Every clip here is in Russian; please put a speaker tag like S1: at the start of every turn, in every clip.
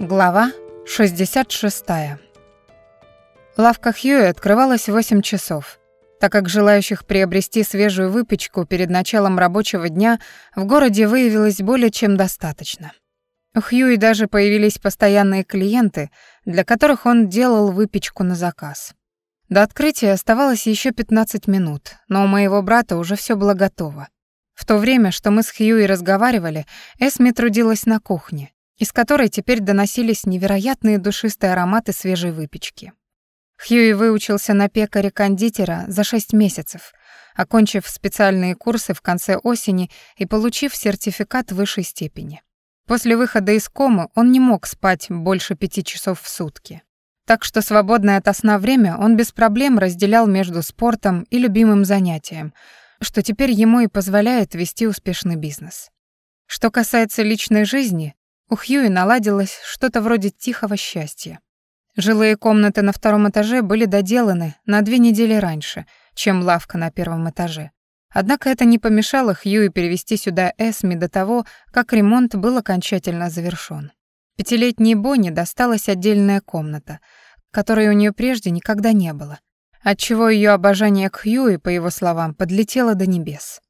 S1: Глава 66. Лавка Хьюи открывалась в 8 часов, так как желающих приобрести свежую выпечку перед началом рабочего дня в городе выявилось более чем достаточно. У Хьюи даже появились постоянные клиенты, для которых он делал выпечку на заказ. До открытия оставалось еще 15 минут, но у моего брата уже все было готово. В то время, что мы с Хьюи разговаривали, Эсми трудилась на кухне, из которой теперь доносились невероятные душистые ароматы свежей выпечки. Хьюи выучился на пекаря-кондитера за шесть месяцев, окончив специальные курсы в конце осени и получив сертификат высшей степени. После выхода из комы он не мог спать больше пяти часов в сутки. Так что свободное от сна время он без проблем разделял между спортом и любимым занятием, что теперь ему и позволяет вести успешный бизнес. Что касается личной жизни, у Хьюи наладилось что-то вроде тихого счастья. Жилые комнаты на втором этаже были доделаны на две недели раньше, чем лавка на первом этаже. Однако это не помешало Хьюи перевести сюда Эсми до того, как ремонт был окончательно завершён. Пятилетней Бонни досталась отдельная комната, которой у нее прежде никогда не было, отчего ее обожание к Хьюи, по его словам, подлетело до небес.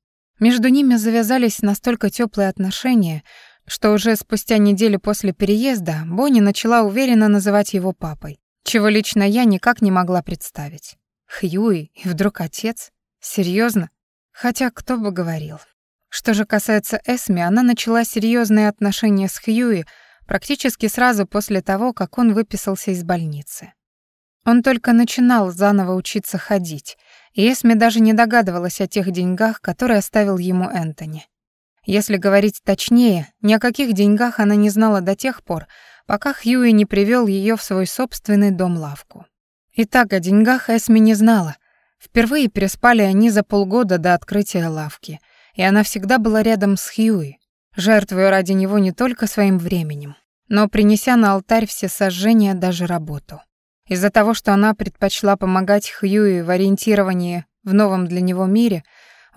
S1: Между ними завязались настолько теплые отношения, что уже спустя неделю после переезда Бонни начала уверенно называть его папой, чего лично я никак не могла представить. Хьюи и вдруг отец? Серьезно? Хотя кто бы говорил. Что же касается Эсми, она начала серьезные отношения с Хьюи практически сразу после того, как он выписался из больницы. Он только начинал заново учиться ходить, и Эсми даже не догадывалась о тех деньгах, которые оставил ему Энтони. Если говорить точнее, ни о каких деньгах она не знала до тех пор, пока Хьюи не привел ее в свой собственный дом-лавку. Итак, о деньгах Эсми не знала. Впервые переспали они за полгода до открытия лавки, и она всегда была рядом с Хьюи, жертвуя ради него не только своим временем, но принеся на алтарь все сожжения, даже работу. Из-за того, что она предпочла помогать Хьюи в ориентировании в новом для него мире,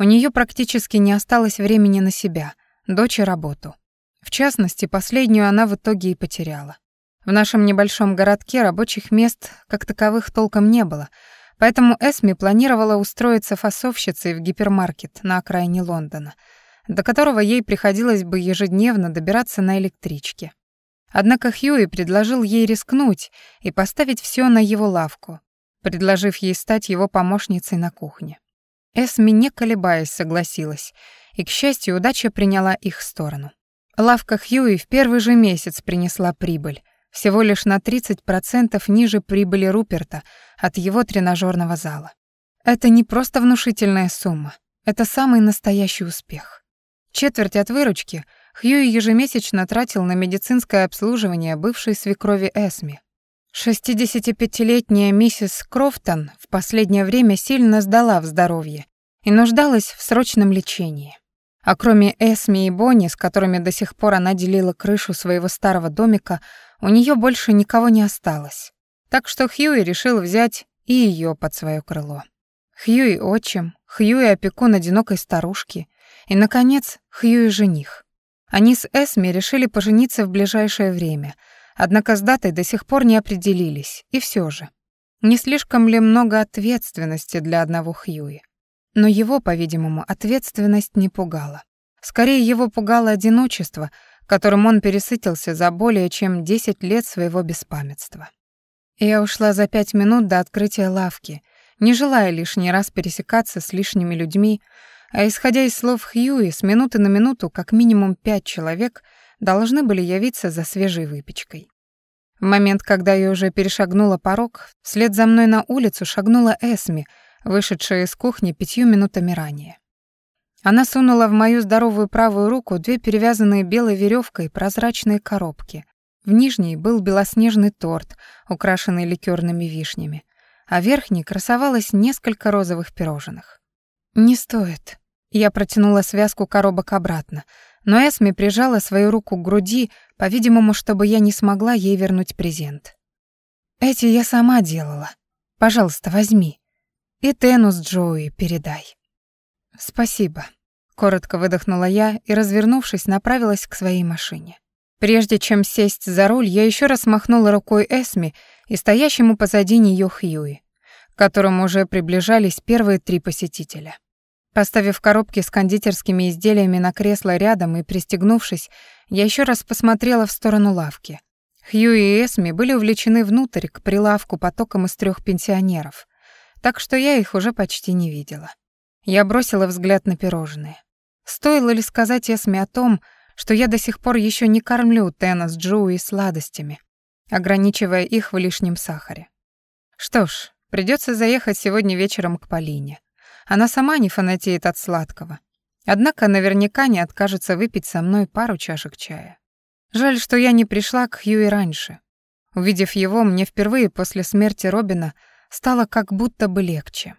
S1: у нее практически не осталось времени на себя, дочь и работу. В частности, последнюю она в итоге и потеряла. В нашем небольшом городке рабочих мест как таковых толком не было, поэтому Эсми планировала устроиться фасовщицей в гипермаркет на окраине Лондона, до которого ей приходилось бы ежедневно добираться на электричке. Однако Хьюи предложил ей рискнуть и поставить все на его лавку, предложив ей стать его помощницей на кухне. Эсми, не колебаясь, согласилась, и, к счастью, удача приняла их сторону. Лавка Хьюи в первый же месяц принесла прибыль, всего лишь на 30% ниже прибыли Руперта от его тренажерного зала. Это не просто внушительная сумма, это самый настоящий успех. Четверть от выручки — Хьюи ежемесячно тратил на медицинское обслуживание бывшей свекрови Эсми. 65-летняя миссис Крофтон в последнее время сильно сдала в здоровье и нуждалась в срочном лечении. А кроме Эсми и Бонни, с которыми до сих пор она делила крышу своего старого домика, у нее больше никого не осталось. Так что Хьюи решил взять и ее под свое крыло. Хьюи отчим, Хьюи опекун одинокой старушки и, наконец, Хьюи жених. Они с Эсми решили пожениться в ближайшее время, однако с датой до сих пор не определились, и все же. Не слишком ли много ответственности для одного Хьюи? Но его, по-видимому, ответственность не пугала. Скорее, его пугало одиночество, которым он пересытился за более чем 10 лет своего беспамятства. Я ушла за пять минут до открытия лавки, не желая лишний раз пересекаться с лишними людьми, а исходя из слов Хьюи, с минуты на минуту как минимум пять человек должны были явиться за свежей выпечкой. В момент, когда я уже перешагнула порог, вслед за мной на улицу шагнула Эсми, вышедшая из кухни пятью минутами ранее. Она сунула в мою здоровую правую руку две перевязанные белой веревкой прозрачные коробки. В нижней был белоснежный торт, украшенный ликерными вишнями, а в верхней красовалось несколько розовых пирожных. «Не стоит», я протянула связку коробок обратно, но Эсми прижала свою руку к груди, по-видимому, чтобы я не смогла ей вернуть презент. «Эти я сама делала. Пожалуйста, возьми. И Тену с Джоуи передай». «Спасибо», — коротко выдохнула я и, развернувшись, направилась к своей машине. Прежде чем сесть за руль, я еще раз махнула рукой Эсми и стоящему позади нее Хьюи, к которому уже приближались первые три посетителя. Поставив коробки с кондитерскими изделиями на кресло рядом и пристегнувшись, я еще раз посмотрела в сторону лавки. Хью и Эсми были увлечены внутрь к прилавку потоком из трех пенсионеров, так что я их уже почти не видела. Я бросила взгляд на пирожные. Стоило ли сказать Эсме о том, что я до сих пор еще не кормлю Тена с Джоуи сладостями, ограничивая их в лишнем сахаре. Что ж, придется заехать сегодня вечером к Полине. Она сама не фанатеет от сладкого. Однако наверняка не откажется выпить со мной пару чашек чая. Жаль, что я не пришла к Хьюи раньше. Увидев его, мне впервые после смерти Робина стало как будто бы легче.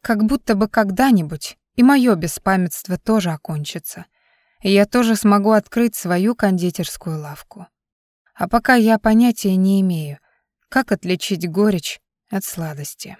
S1: Как будто бы когда-нибудь и моё беспамятство тоже окончится, и я тоже смогу открыть свою кондитерскую лавку. А пока я понятия не имею, как отличить горечь от сладости.